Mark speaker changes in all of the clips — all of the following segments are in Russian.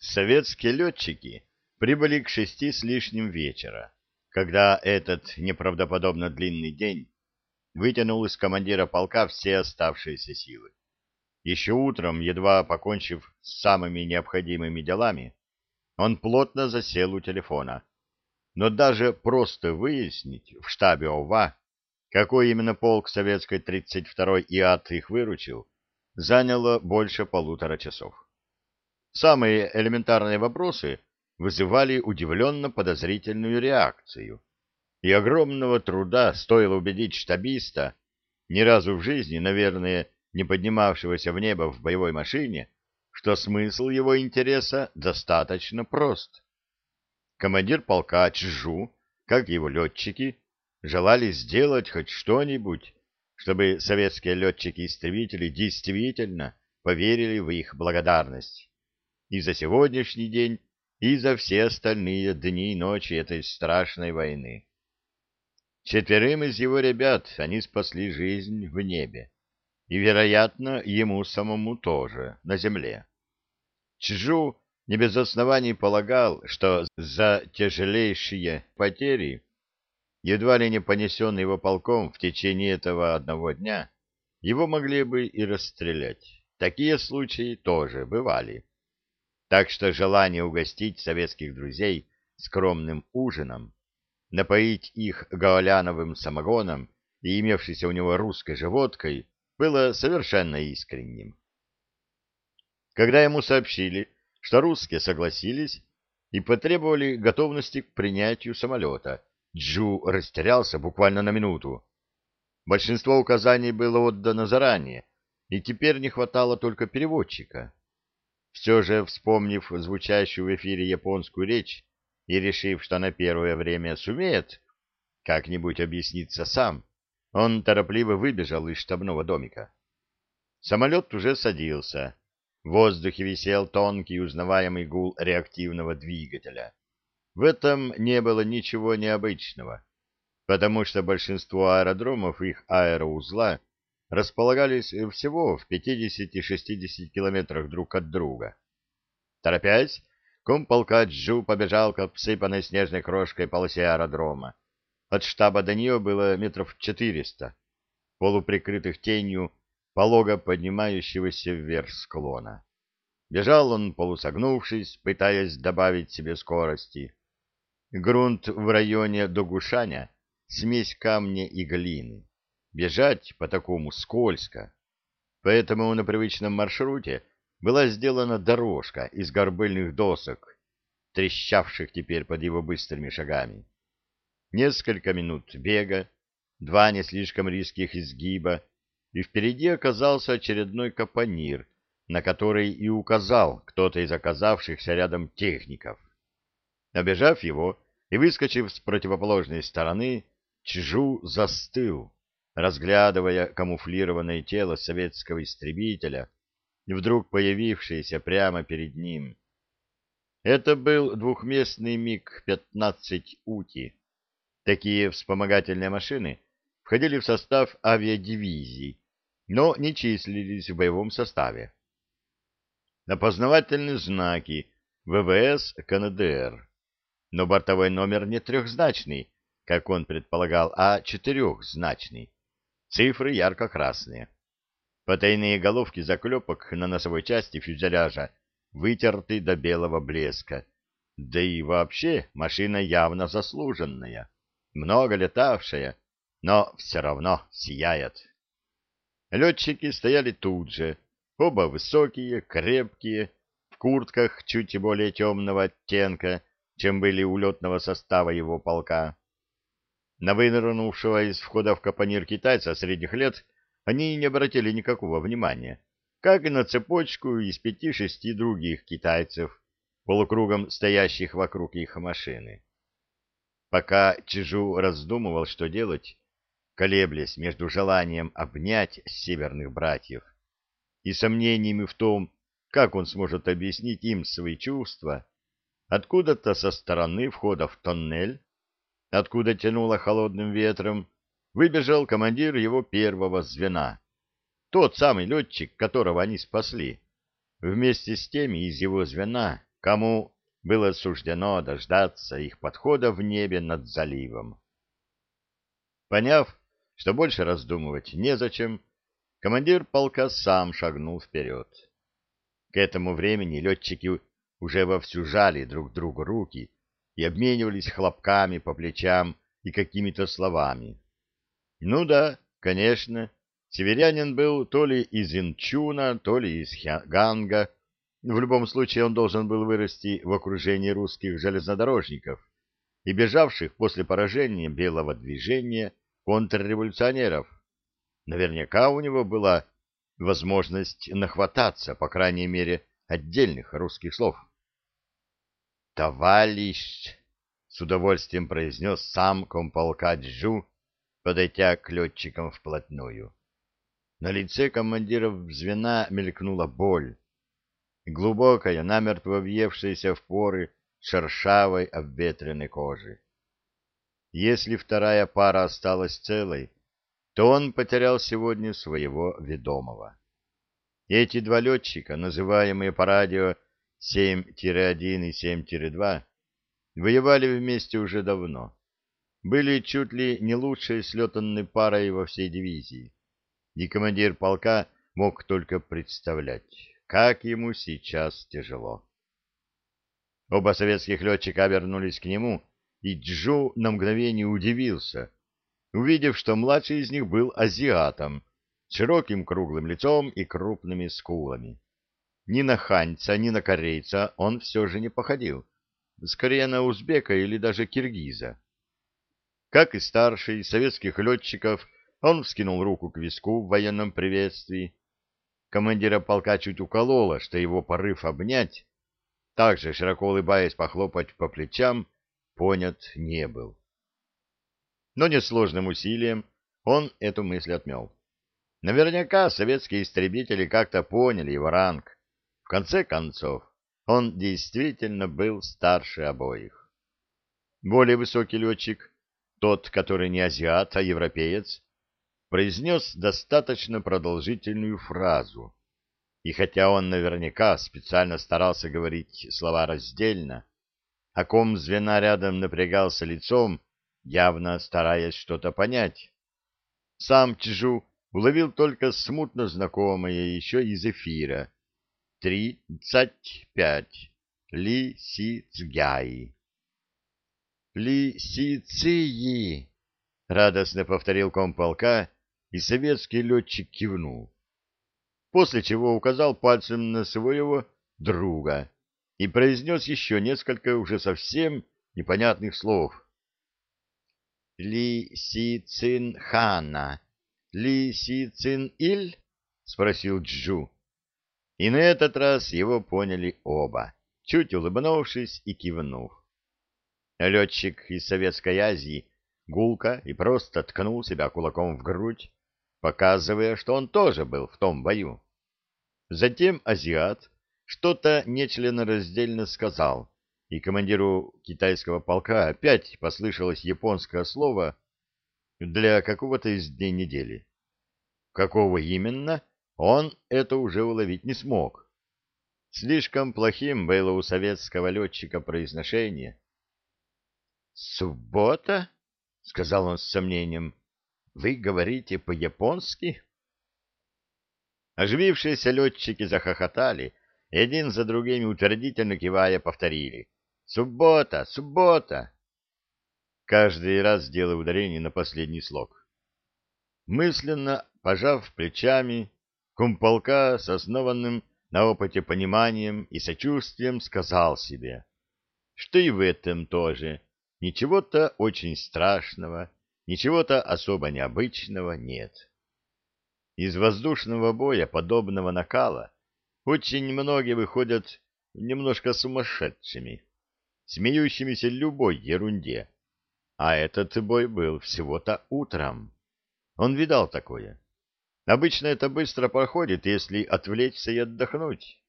Speaker 1: Советские летчики прибыли к шести с лишним вечера, когда этот неправдоподобно длинный день вытянул из командира полка все оставшиеся силы. Еще утром, едва покончив с самыми необходимыми делами, он плотно засел у телефона. Но даже просто выяснить в штабе ОВА, какой именно полк советской 32-й ИАТ их выручил, заняло больше полутора часов. Самые элементарные вопросы вызывали удивленно подозрительную реакцию. И огромного труда стоило убедить штабиста, ни разу в жизни, наверное, не поднимавшегося в небо в боевой машине, что смысл его интереса достаточно прост. Командир полка Чжу, как его летчики, желали сделать хоть что-нибудь, чтобы советские летчики-истребители действительно поверили в их благодарность и за сегодняшний день, и за все остальные дни и ночи этой страшной войны. Четверым из его ребят они спасли жизнь в небе, и, вероятно, ему самому тоже, на земле. Чжу не без оснований полагал, что за тяжелейшие потери, едва ли не понесенные его полком в течение этого одного дня, его могли бы и расстрелять. Такие случаи тоже бывали. Так что желание угостить советских друзей скромным ужином, напоить их гаоляновым самогоном и имевшейся у него русской же водкой было совершенно искренним. Когда ему сообщили, что русские согласились и потребовали готовности к принятию самолета, Джу растерялся буквально на минуту. Большинство указаний было отдано заранее, и теперь не хватало только переводчика. Все же, вспомнив звучащую в эфире японскую речь и решив, что на первое время сумеет как-нибудь объясниться сам, он торопливо выбежал из штабного домика. Самолет уже садился. В воздухе висел тонкий узнаваемый гул реактивного двигателя. В этом не было ничего необычного, потому что большинство аэродромов их аэроузла располагались всего в 50-60 километрах друг от друга. Торопясь, комполка Джу побежал к обсыпанной снежной крошкой полосе аэродрома. От штаба до нее было метров четыреста, полуприкрытых тенью полого поднимающегося вверх склона. Бежал он, полусогнувшись, пытаясь добавить себе скорости. Грунт в районе Догушаня — смесь камня и глины. Бежать по такому скользко. Поэтому на привычном маршруте была сделана дорожка из горбыльных досок, трещавших теперь под его быстрыми шагами. Несколько минут бега, два не слишком резких изгиба, и впереди оказался очередной капонир, на который и указал кто-то из оказавшихся рядом техников. Обежав его и выскочив с противоположной стороны, Чжу застыл разглядывая камуфлированное тело советского истребителя, вдруг появившееся прямо перед ним. Это был двухместный МиГ-15 «Ути». Такие вспомогательные машины входили в состав авиадивизий, но не числились в боевом составе. Опознавательные знаки ВВС КНДР, но бортовой номер не трехзначный, как он предполагал, а четырехзначный Цифры ярко-красные. Потайные головки заклепок на носовой части фюзеляжа вытерты до белого блеска. Да и вообще машина явно заслуженная, много летавшая, но все равно сияет. Летчики стояли тут же, оба высокие, крепкие, в куртках чуть более темного оттенка, чем были у летного состава его полка. На вынырнувшего из входа в капонир китайца средних лет они не обратили никакого внимания, как и на цепочку из пяти-шести других китайцев, полукругом стоящих вокруг их машины. Пока Чижу раздумывал, что делать, колеблясь между желанием обнять северных братьев и сомнениями в том, как он сможет объяснить им свои чувства, откуда-то со стороны входа в тоннель откуда тянуло холодным ветром, выбежал командир его первого звена, тот самый летчик, которого они спасли. Вместе с теми из его звена, кому было суждено дождаться их подхода в небе над заливом. Поняв, что больше раздумывать незачем, командир полка сам шагнул вперед. К этому времени летчики уже вовсю жали друг другу руки и обменивались хлопками по плечам и какими-то словами. Ну да, конечно, северянин был то ли из Инчуна, то ли из Ганга. В любом случае он должен был вырасти в окружении русских железнодорожников и бежавших после поражения белого движения контрреволюционеров. Наверняка у него была возможность нахвататься, по крайней мере, отдельных русских слов. «Товарищ!» — с удовольствием произнес сам комполка Джу, подойдя к летчикам вплотную. На лице командиров звена мелькнула боль. Глубокая, намертво въевшаяся в поры шершавой обветренной кожи. Если вторая пара осталась целой, то он потерял сегодня своего ведомого. Эти два летчика, называемые по радио 7-1 и 7-2, воевали вместе уже давно. Были чуть ли не лучшей слетанной парой во всей дивизии. И командир полка мог только представлять, как ему сейчас тяжело. Оба советских летчика обернулись к нему и Джу на мгновение удивился, увидев, что младший из них был азиатом, с широким круглым лицом и крупными скулами. Ни на ханьца, ни на корейца он все же не походил, скорее на узбека или даже киргиза. Как и старший советских летчиков, он вскинул руку к виску в военном приветствии. Командира полка чуть укололо, что его порыв обнять, также широко улыбаясь похлопать по плечам, понят не был. Но несложным усилием он эту мысль отмел. Наверняка советские истребители как-то поняли его ранг. В конце концов, он действительно был старше обоих. Более высокий летчик, тот, который не азиат, а европеец, произнес достаточно продолжительную фразу. И хотя он наверняка специально старался говорить слова раздельно, а ком звена рядом напрягался лицом, явно стараясь что-то понять. Сам Чжу уловил только смутно знакомое еще из эфира. «Тридцать пять. Ли Си Цгяй». «Ли Си Ции!» — радостно повторил комполка, и советский летчик кивнул. После чего указал пальцем на своего друга — и произнес еще несколько уже совсем непонятных слов. «Ли Си Цин Хана, Ли Си Цин Иль?» — спросил Джу. И на этот раз его поняли оба, чуть улыбнувшись и кивнув. Летчик из Советской Азии гулко и просто ткнул себя кулаком в грудь, показывая, что он тоже был в том бою. Затем азиат что-то нечленораздельно сказал, и командиру китайского полка опять послышалось японское слово для какого-то из дней недели. Какого именно, он это уже уловить не смог. Слишком плохим было у советского летчика произношение. «Суббота?» — сказал он с сомнением. «Вы говорите по-японски?» Оживившиеся летчики захохотали, и один за другими утвердительно кивая повторили «Суббота! Суббота!» Каждый раз делая ударение на последний слог. Мысленно пожав плечами, кумполка с основанным на опыте пониманием и сочувствием сказал себе, что и в этом тоже ничего-то очень страшного, ничего-то особо необычного нет. Из воздушного боя подобного накала очень многие выходят немножко сумасшедшими, смеющимися любой ерунде. А этот бой был всего-то утром. Он видал такое. Обычно это быстро проходит, если отвлечься и отдохнуть.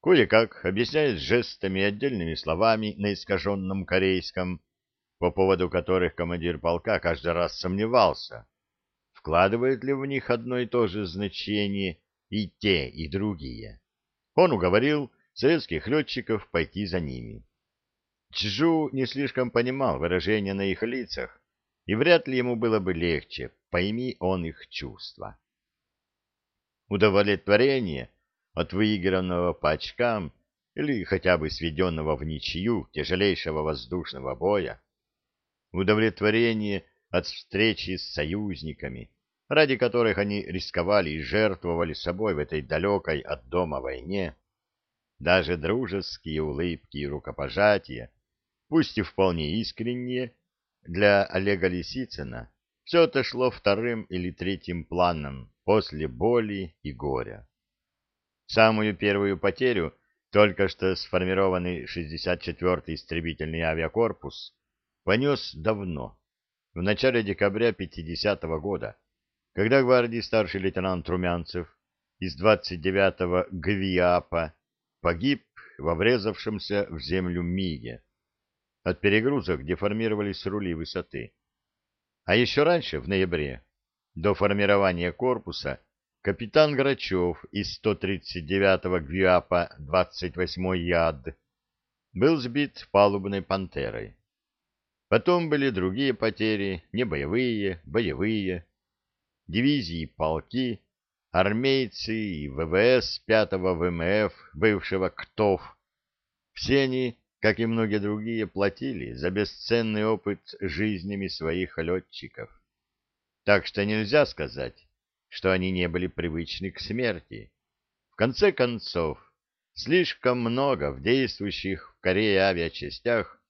Speaker 1: Кое-как объясняет жестами и отдельными словами на искаженном корейском, по поводу которых командир полка каждый раз сомневался, вкладывает ли в них одно и то же значение и те, и другие. Он уговорил советских летчиков пойти за ними. Чжу не слишком понимал выражения на их лицах, и вряд ли ему было бы легче, пойми он их чувства. Удовлетворение от выигранного по очкам или хотя бы сведенного в ничью тяжелейшего воздушного боя, удовлетворение от встречи с союзниками, ради которых они рисковали и жертвовали собой в этой далекой от дома войне, даже дружеские улыбки и рукопожатия, пусть и вполне искренние, для Олега Лисицына все это шло вторым или третьим планом после боли и горя. Самую первую потерю только что сформированный 64-й истребительный авиакорпус понес давно, в начале декабря 50 -го года, когда гвардии старший лейтенант Румянцев из 29-го ГВИАПа погиб во врезавшемся в землю МИГе. От перегрузок деформировались рули высоты. А еще раньше, в ноябре, до формирования корпуса, капитан Грачев из 139-го ГВИАПа 28-й ЯД был сбит палубной пантерой. Потом были другие потери, не боевые, боевые. Дивизии, полки, армейцы и ВВС 5-го ВМФ, бывшего КТОВ. Все они, как и многие другие, платили за бесценный опыт жизнями своих летчиков. Так что нельзя сказать, что они не были привычны к смерти. В конце концов, слишком много в действующих в Корее авиачастях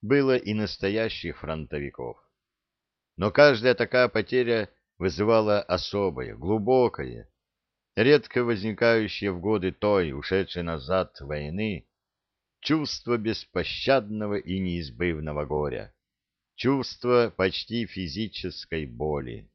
Speaker 1: было и настоящих фронтовиков. Но каждая такая потеря вызывала особое, глубокое, редко возникающее в годы той, ушедшей назад войны, чувство беспощадного и неизбывного горя, чувство почти физической боли.